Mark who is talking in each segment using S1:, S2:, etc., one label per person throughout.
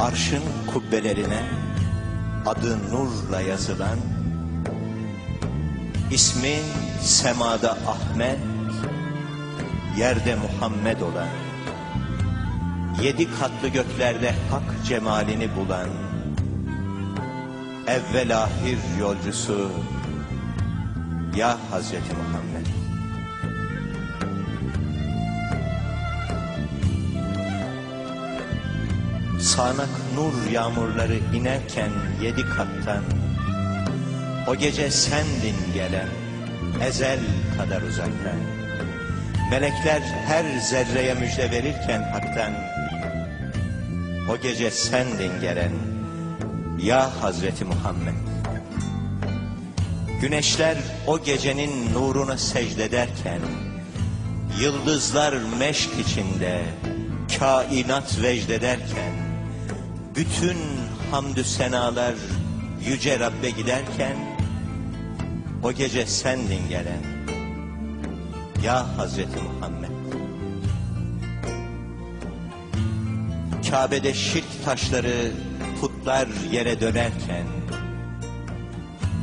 S1: Arşın kubbelerine adı nurla yazılan, ismi semada Ahmet, yerde Muhammed olan, yedi katlı göklerde hak cemalini bulan, evvel ahir yolcusu, ya Hazreti Muhammed. Sağanak nur yağmurları inerken yedi kattan, o gece sendin gelen, ezel kadar uzaktan. Melekler her zerreye müjde verirken haktan, o gece sendin gelen, ya Hazreti Muhammed. Güneşler o gecenin nuruna secdederken, yıldızlar meşk içinde, kainat vecdederken, bütün hamdü senalar yüce Rabbe giderken, o gece sendin gelen, ya Hazreti Muhammed. Kabe'de şirk taşları, putlar yere dönerken,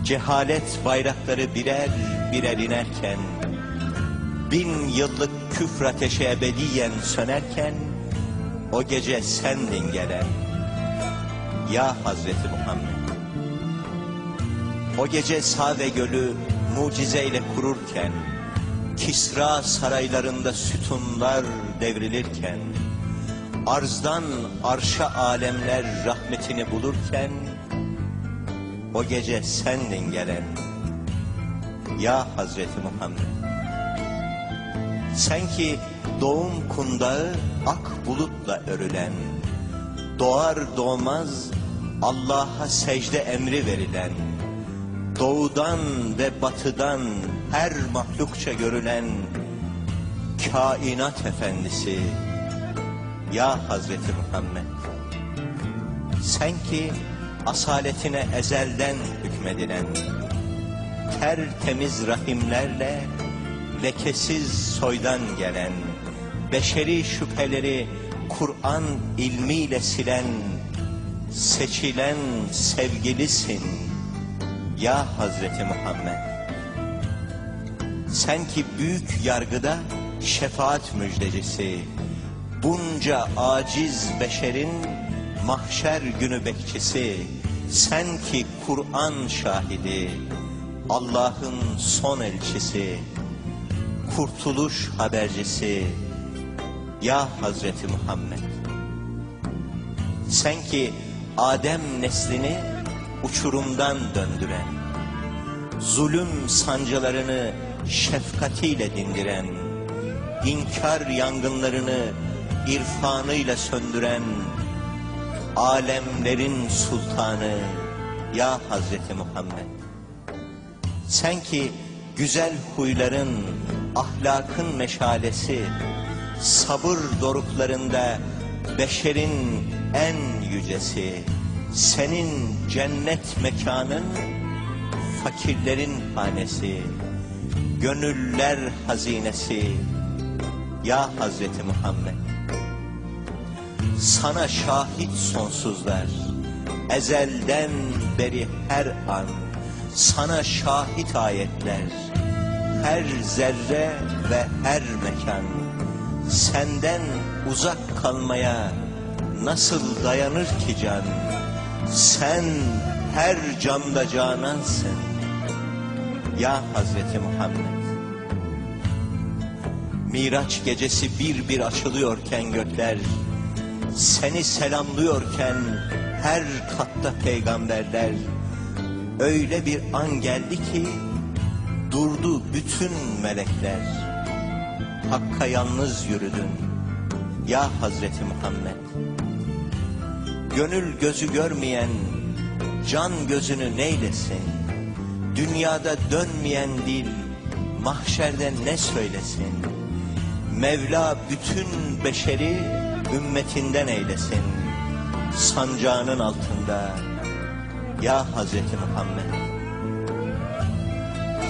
S1: cehalet bayrakları birer birer inerken, bin yıllık küfr ateşi ebediyen sönerken, o gece sendin gelen, ya Hazreti Muhammed. O gece Save Gölü mucizeyle kururken, Kisra saraylarında sütunlar devrilirken, arzdan arşa alemler rahmetini bulurken, o gece sendin gelen, ya Hazreti Muhammed. Sen ki doğum kundağı ak bulutla örülen, doğar doğmaz Allah'a secde emri verilen, doğudan ve batıdan her mahlukça görülen kainat efendisi, ya Hazreti Muhammed. Sen ki asaletine ezelden hükmedilen, tertemiz rahimlerle lekesiz soydan gelen, beşeri şüpheleri Kur'an ilmiyle silen, seçilen sevgilisin, ya Hazreti Muhammed. Sen ki büyük yargıda şefaat müjdecisi, bunca aciz beşerin mahşer günü bekçisi, sen ki Kur'an şahidi, Allah'ın son elçisi, kurtuluş habercisi, ya Hazreti Muhammed. Sen ki Adem neslini uçurumdan döndüren, zulüm sancılarını şefkatiyle dindiren, inkar yangınlarını irfanıyla söndüren, alemlerin sultanı ya Hazreti Muhammed. Sen ki güzel huyların, ahlakın meşalesi, sabır doruklarında beşerin en yücesi, senin cennet mekanın, fakirlerin hanesi, gönüller hazinesi, ya Hazreti Muhammed. Sana şahit sonsuzlar, ezelden beri her an, sana şahit ayetler, her zerre ve her mekan, senden uzak kalmaya nasıl dayanır ki can? Sen her camda canansın, ya Hazreti Muhammed. Miraç gecesi bir bir açılıyorken gökler, seni selamlıyorken her katta peygamberler, öyle bir an geldi ki durdu bütün melekler. Hakka yalnız yürüdün ya Hazreti Muhammed. Gönül gözü görmeyen can gözünü neylesin? Dünyada dönmeyen dil mahşerde ne söylesin? Mevla bütün beşeri ümmetinden eylesin. Sancağının altında ya Hazreti Muhammed.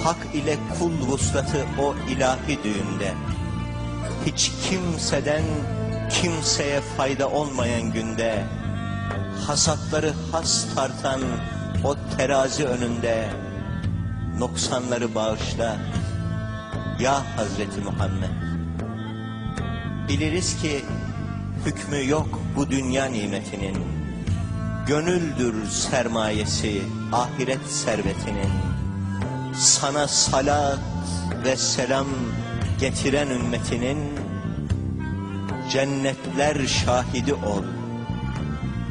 S1: Hak ile kul vuslatı o ilahi düğünde. Hiç kimseden kimseye fayda olmayan günde Hasatları has tartan o terazi önünde noksanları bağışla. Ya Hazreti Muhammed. Biliriz ki hükmü yok bu dünya nimetinin. Gönüldür sermayesi ahiret servetinin. Sana salat ve selam getiren ümmetinin cennetler şahidi ol.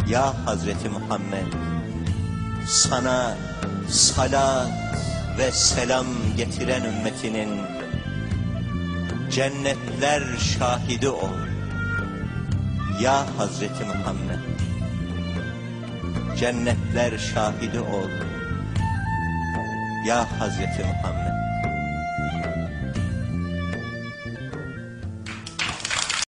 S1: Ya Hazreti Muhammed sana salat ve selam getiren ümmetinin cennetler şahidi ol. Ya Hazreti Muhammed cennetler şahidi ol. Ya Hazreti Muhammed